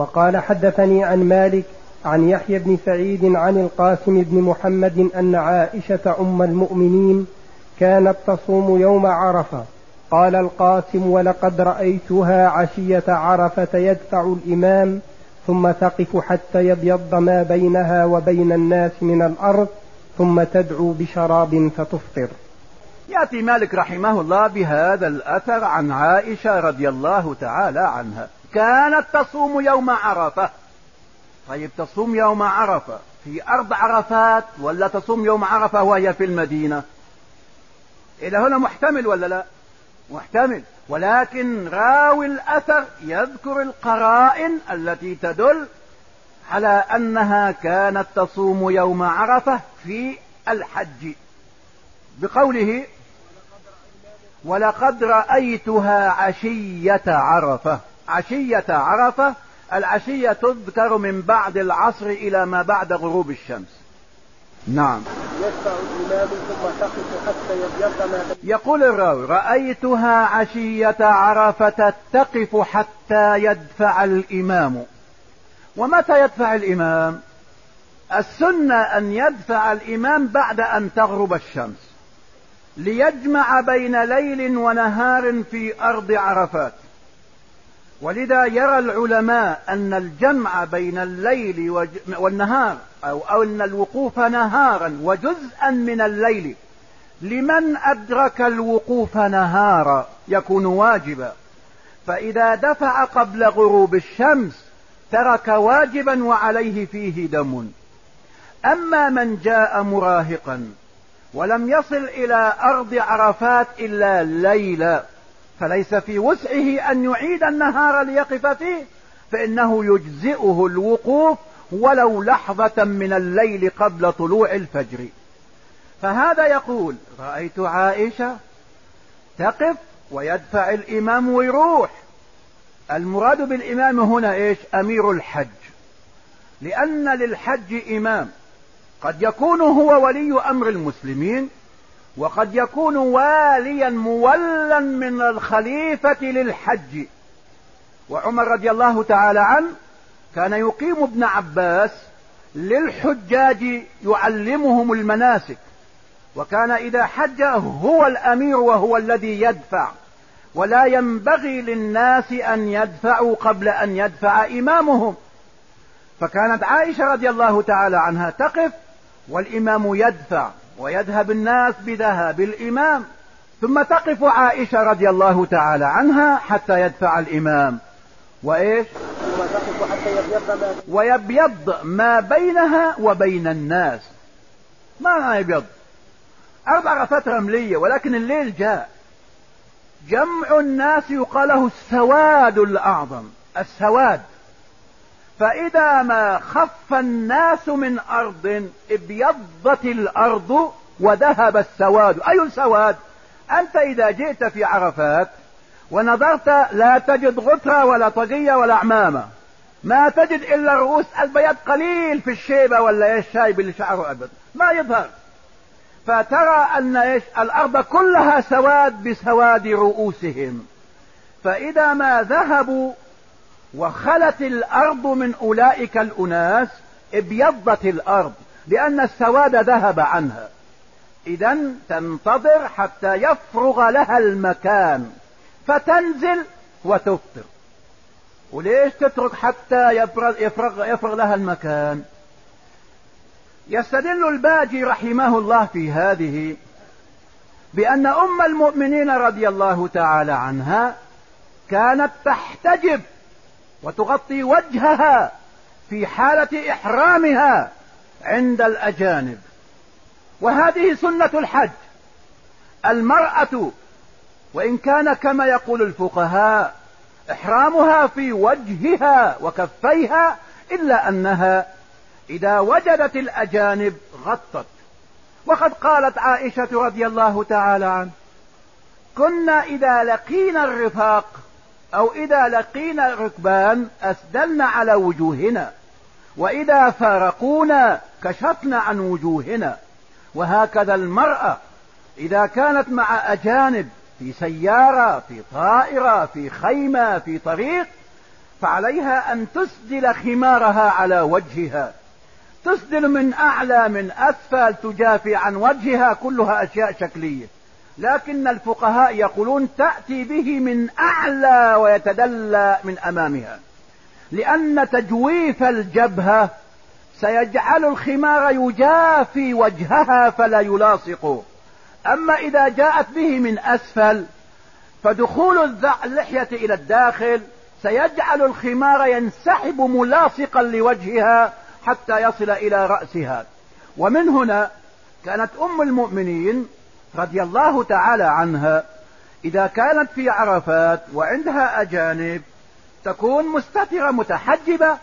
وقال حدثني عن مالك عن يحيى بن سعيد عن القاسم بن محمد أن عائشة أم المؤمنين كانت تصوم يوم عرفة. قال القاسم ولقد رأيتها عشية عرفة يدفع الإمام ثم تقف حتى يبيض ما بينها وبين الناس من الأرض ثم تدعو بشراب فتفطر. يأتي مالك رحمه الله بهذا الأثر عن عائشة رضي الله تعالى عنها. كانت تصوم يوم عرفة. طيب تصوم يوم عرفة في أرض عرفات ولا تصوم يوم عرفة وهي في المدينة؟ إلى هنا محتمل ولا لا؟ محتمل. ولكن راوي الأثر يذكر القرائن التي تدل على أنها كانت تصوم يوم عرفة في الحج. بقوله ولقد رأيتها عشية عرفة. عشية عرفة العشية تذكر من بعد العصر إلى ما بعد غروب الشمس. نعم. الإمام ثم تقف حتى يبيض ما يقول الراوي رأيتها عشية عرفة تقف حتى يدفع الإمام. ومتى يدفع الإمام؟ السنة أن يدفع الإمام بعد أن تغرب الشمس ليجمع بين ليل ونهار في أرض عرفات. ولذا يرى العلماء أن الجمع بين الليل والنهار أو, أن الوقوف نهارا وجزءا من الليل. لمن أدرك الوقوف نهارا يكون واجبا. فإذا دفع قبل غروب الشمس ترك واجبا وعليه فيه دم. أما من جاء مراهقا ولم يصل إلى أرض عرفات إلا ليلا فليس في وسعه أن يعيد النهار ليقف فيه فإنه يجزئه الوقوف ولو لحظة من الليل قبل طلوع الفجر. فهذا يقول رأيت عائشة تقف ويدفع الإمام ويروح. المراد بالإمام هنا إيش؟ أمير الحج. لأن للحج إمام قد يكون هو ولي أمر المسلمين وقد يكون واليا مولا من الخليفة للحج. وعمر رضي الله تعالى عنه كان يقيم ابن عباس للحجاج يعلمهم المناسك. وكان إذا حج هو الأمير وهو الذي يدفع. ولا ينبغي للناس أن يدفعوا قبل أن يدفع إمامهم. فكانت عائشة رضي الله تعالى عنها تقف والإمام يدفع. ويذهب الناس بذهاب الإمام ثم تقف عائشة رضي الله تعالى عنها حتى يدفع الإمام. وإيش؟ ويبيض ما بينها وبين الناس. ما يبيض. أربع فترة رملية ولكن الليل جاء. جمع الناس يقال له السواد الأعظم. السواد. فإذا ما خف الناس من أرض ابيضت الأرض وذهب السواد. أي السواد أنت إذا جئت في عرفات ونظرت لا تجد غترة ولا طقية ولا عمامة. ما تجد إلا رؤوس البيض قليل في الشيبة ولا الشايب اللي شعره أبد ما يظهر. فترى أن إيش؟ الأرض كلها سواد بسواد رؤوسهم. فإذا ما ذهبوا وخلت الأرض من أولئك الأناس ابيضت الأرض لأن السواد ذهب عنها. اذا تنتظر حتى يفرغ لها المكان فتنزل وتفطر. وليش تترك حتى يفرغ, يفرغ, يفرغ لها المكان؟ يستدل الباجي رحمه الله في هذه بأن أم المؤمنين رضي الله تعالى عنها كانت تحتجب وتغطي وجهها في حالة إحرامها عند الأجانب. وهذه سنة الحج. المرأة وإن كان كما يقول الفقهاء إحرامها في وجهها وكفيها إلا أنها إذا وجدت الأجانب غطت. وقد قالت عائشة رضي الله تعالى عنه كنا إذا لقينا الرفاق أو إذا لقينا ركبان أسدلنا على وجوهنا وإذا فارقونا كشفنا عن وجوهنا وهكذا المرأة إذا كانت مع أجانب في سيارة في طائرة في خيمة في طريق فعليها أن تسدل خمارها على وجهها. تسدل من أعلى من أسفل تجافي عن وجهها كلها أشياء شكلية. لكن الفقهاء يقولون تأتي به من أعلى ويتدلى من أمامها لأن تجويف الجبهة سيجعل الخمار يجافي وجهها فلا يلاصق. أما إذا جاءت به من أسفل فدخول اللحية إلى الداخل سيجعل الخمار ينسحب ملاصقا لوجهها حتى يصل إلى رأسها. ومن هنا كانت أم المؤمنين رضي الله تعالى عنها إذا كانت في عرفات وعندها أجانب تكون مستترة متحجبة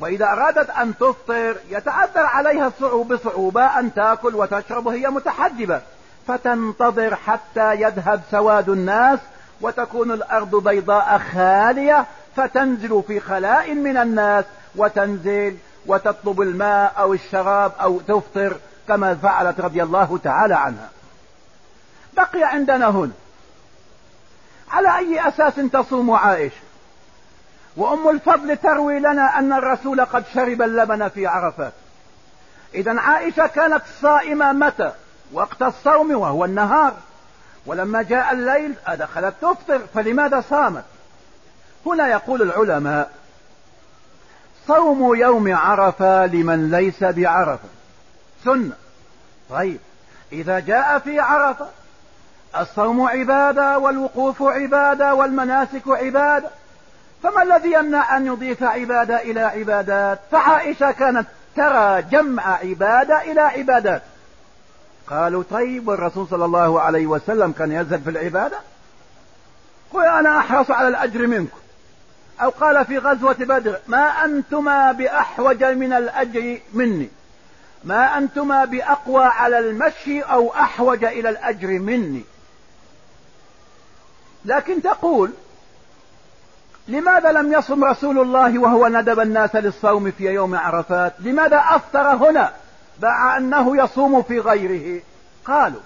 وإذا أرادت أن تفطر يتعذر عليها بصعوبة أن تأكل وتشرب وهي متحجبة. فتنتظر حتى يذهب سواد الناس وتكون الأرض بيضاء خالية فتنزل في خلاء من الناس وتنزل وتطلب الماء أو الشراب أو تفطر كما فعلت رضي الله تعالى عنها. بقي عندنا هنا. على أي أساس تصوم عائشة؟ وأم الفضل تروي لنا أن الرسول قد شرب اللبن في عرفات. إذا عائشة كانت صائمة متى؟ وقت الصوم وهو النهار. ولما جاء الليل أدخلت تفطر فلماذا صامت؟ هنا يقول العلماء صوم يوم عرفة لمن ليس بعرفة. سنة. طيب إذا جاء في عرفة الصوم عبادة والوقوف عبادة والمناسك عبادة. فما الذي يمنع أن يضيف عبادة إلى عبادات؟ فعائشة كانت ترى جمع عبادة إلى عبادات. قالوا طيب والرسول صلى الله عليه وسلم كان يزهد في العبادة. قل أنا أحرص على الأجر منكم. أو قال في غزوة بدر ما أنتما بأحوج من الأجر مني. ما أنتما بأقوى على المشي أو أحوج إلى الأجر مني. لكن تقول لماذا لم يصم رسول الله وهو ندب الناس للصوم في يوم عرفات؟ لماذا أفطر هنا مع أنه يصوم في غيره؟ قالوا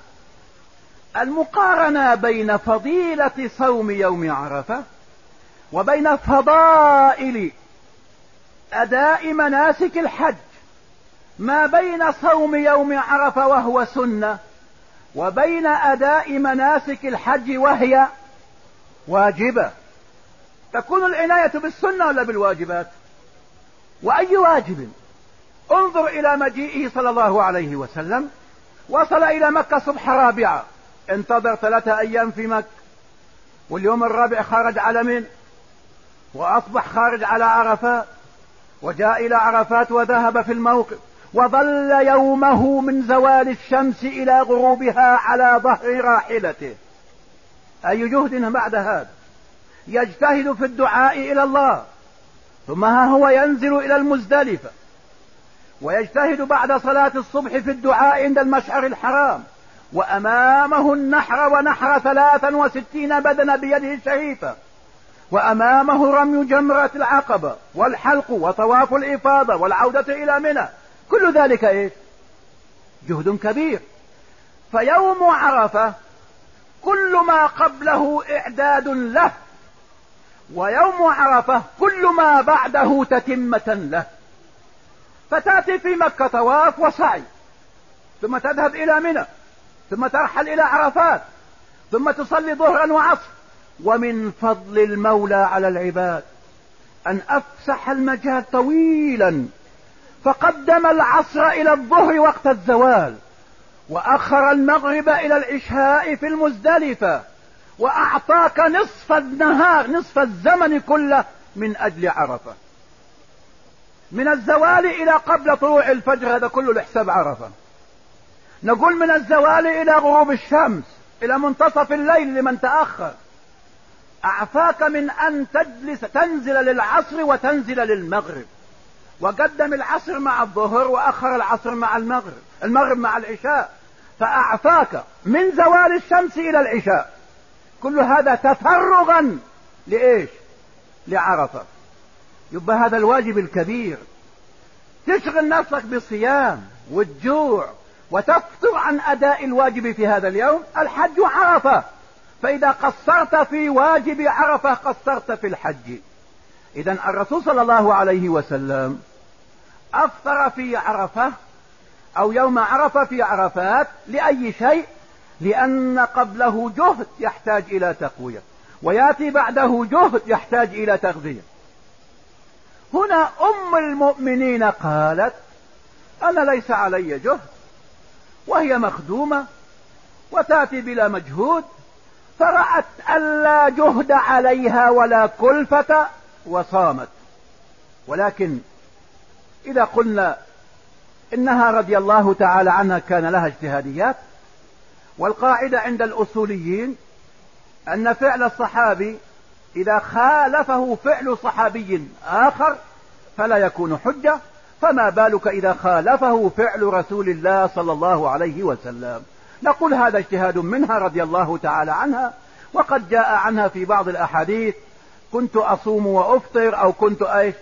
المقارنة بين فضيلة صوم يوم عرفة وبين فضائل أداء مناسك الحج ما بين صوم يوم عرفة وهو سنة وبين أداء مناسك الحج وهي واجبة. تكون العناية بالسنة ولا بالواجبات؟ وأي واجب؟ انظر إلى مجيئه صلى الله عليه وسلم. وصل إلى مكة صبح رابعة. انتظر ثلاثة أيام في مكة. واليوم الرابع خرج على من؟ وأصبح خارج على عرفات وجاء إلى عرفات وذهب في الموقف. وظل يومه من زوال الشمس إلى غروبها على ظهر راحلته. أي جهد بعد هذا. يجتهد في الدعاء إلى الله. ثم ها هو ينزل إلى المزدلفة. ويجتهد بعد صلاة الصبح في الدعاء عند المشعر الحرام. وأمامه النحر ونحر ثلاثا وستين بدن بيده الشريفة. وأمامه رمي جمرة العقبة والحلق وطواف الإفاضة والعودة إلى منى. كل ذلك إيش؟ جهد كبير. فيوم عرفة كل ما قبله إعداد له ويوم عرفة كل ما بعده تتمة له. فتأتي في مكة طواف وسعي ثم تذهب إلى منى ثم ترحل إلى عرفات ثم تصلي ظهرا وعصر ومن فضل المولى على العباد أن أفسح المجال طويلا فقدم العصر إلى الظهر وقت الزوال. وأخر المغرب إلى العشاء في المزدلفة وأعطاك نصف النهار نصف الزمن كله من أجل عرفة. من الزوال إلى قبل طلوع الفجر هذا كله لحساب عرفة. نقول من الزوال إلى غروب الشمس إلى منتصف الليل لمن تأخر. أعفاك من أن تجلس تنزل للعصر وتنزل للمغرب. وقدم العصر مع الظهر وأخر العصر مع المغرب المغرب مع العشاء. فأعفاك من زوال الشمس إلى العشاء. كل هذا تفرغا لإيش؟ لعرفة. يبقى هذا الواجب الكبير. تشغل نفسك بالصيام والجوع وتفتر عن أداء الواجب في هذا اليوم الحج عرفة. فإذا قصرت في واجب عرفة قصرت في الحج. إذا الرسول صلى الله عليه وسلم أفطر في عرفة أو يوم عرفة في عرفات لأي شيء لأن قبله جهد يحتاج إلى تقوية ويأتي بعده جهد يحتاج إلى تغذية. هنا أم المؤمنين قالت أنا ليس علي جهد وهي مخدومة وتأتي بلا مجهود فرأت ألا جهد عليها ولا كلفة وصامت. ولكن إذا قلنا إنها رضي الله تعالى عنها كان لها اجتهاديات والقاعدة عند الأصوليين أن فعل الصحابي إذا خالفه فعل صحابي آخر فلا يكون حجة فما بالك إذا خالفه فعل رسول الله صلى الله عليه وسلم. نقول هذا اجتهاد منها رضي الله تعالى عنها وقد جاء عنها في بعض الأحاديث كنت أصوم وأفطر أو كنت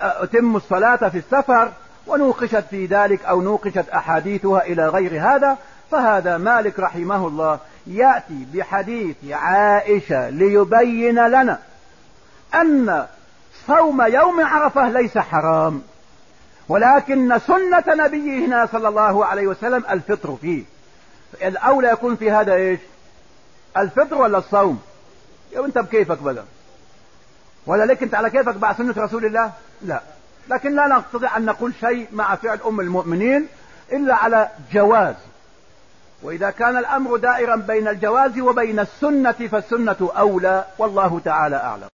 أتم الصلاة في السفر ونوقشت في ذلك أو نوقشت أحاديثها إلى غير هذا فهذا مالك رحمه الله يأتي بحديث عائشة ليبين لنا أن صوم يوم عرفة ليس حرام ولكن سنة نبينا صلى الله عليه وسلم الفطر فيه. الأولى يكون في هذا إيش؟ الفطر ولا الصوم؟ يا انت بكيفك بقى؟ ولا لك أنت على كيفك بعد سنة رسول الله؟ لا. لكن لا نستطيع أن نقول شيء مع فعل أم المؤمنين إلا على جواز. وإذا كان الأمر دائرا بين الجواز وبين السنة فالسنة أولى والله تعالى أعلم.